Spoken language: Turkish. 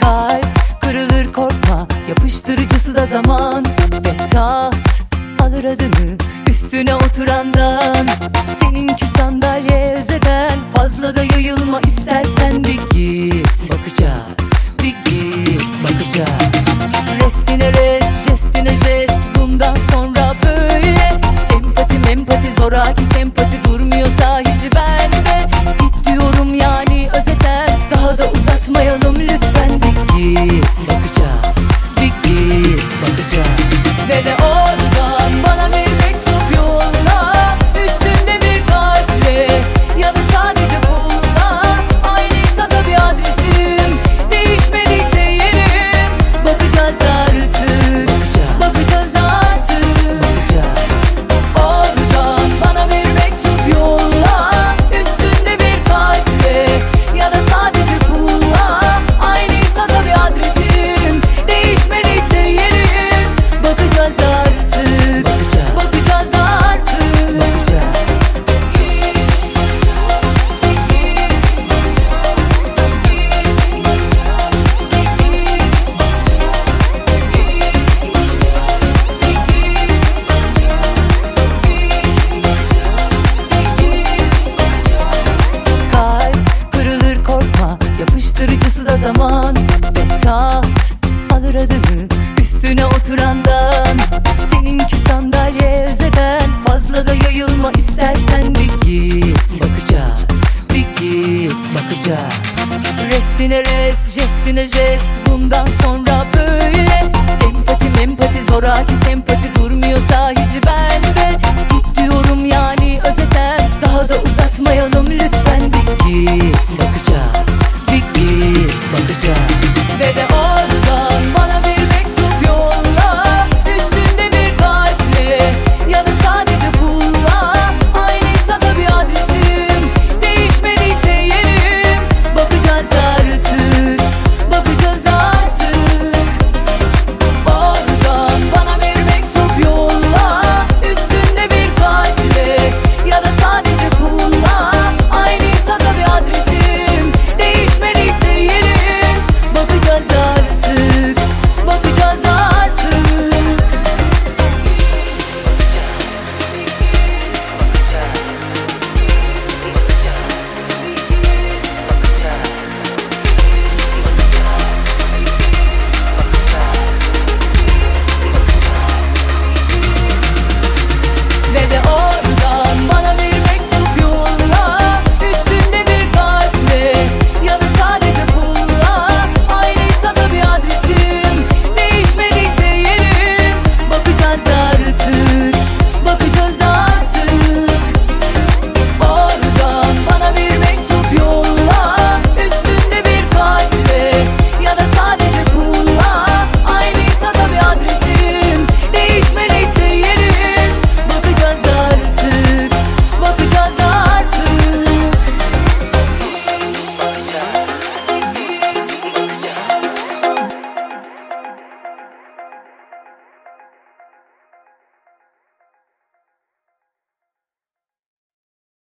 Kalp kırılır korkma. Yapıştırıcısı da zaman. Ve taht alır adını Üstüne oturandan. Seninki sandalye özeden. Fazla da yayılma istersen bir git. Bakacağız. Bir git. Bakacağız. Restine rest, jestine jest. Bundan sonra böyle. Empati mempati zoraki sempati Durmuyorsa hiç bende Daha Bakacağız Restine rest, jestine jest. Bundan sonra böyle. Empati mempati zoraki sempati Durmuyorsa hiç bende. Git diyorum yani özeten. Daha da uzatmayalım lütfen